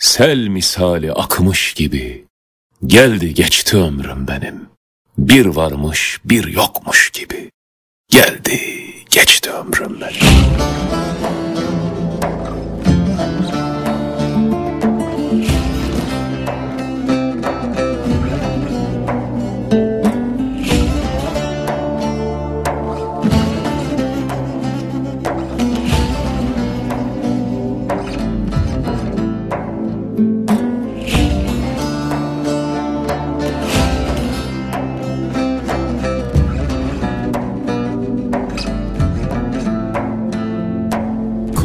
Sel misali akmış gibi. Geldi geçti ömrüm benim. Bir varmış bir yokmuş gibi. Geldi geçti ömrüm benim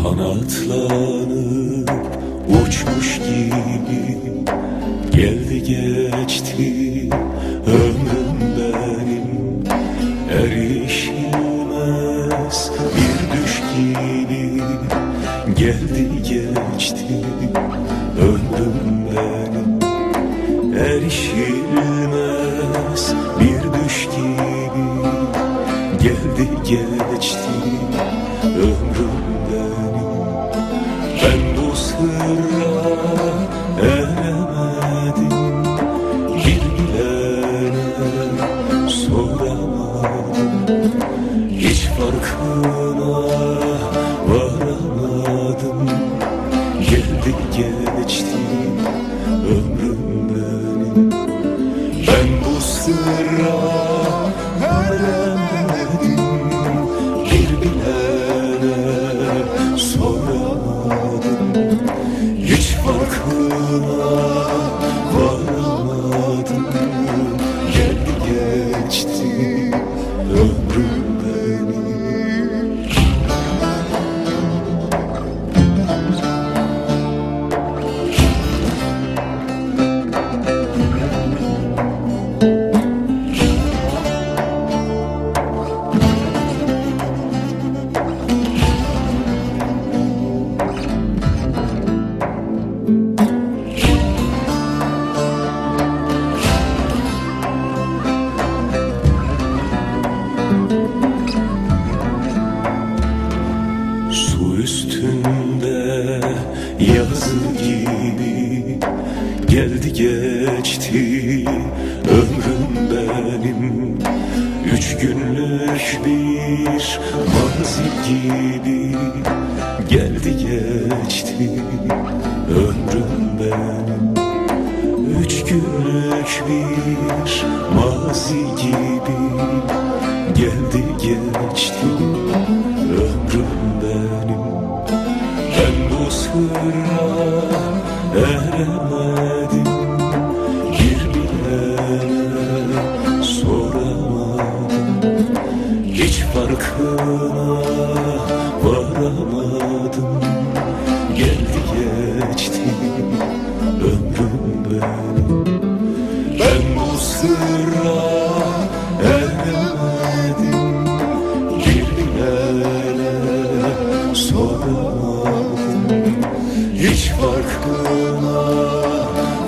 Kanatlanıp uçmuş gibi Geldi geçti. Ömrüm benim Erişilmez. Bir düş gibi Geldi geçti. Ömrüm benim Erişilmez. Bir düş gibi Geldi geçti. Ömrüm farkına varamadım. Geldi geçti ömrüm benim Ben bu sırra eremedim Bir bilene Hiç farkına geçti. Ömrüm benim. Üç günlük bir mazi gibi Geldi geçti. Ömrüm benim. Üç günlük bir mazi gibi Geldi geçti. Ömrüm benim. Ben bu sırra eremedim varamadım Geldi geçti ömrüm benim. Ben bu sırra eremedim Girdiğine soramadım Hiç farkına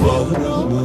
varamadım.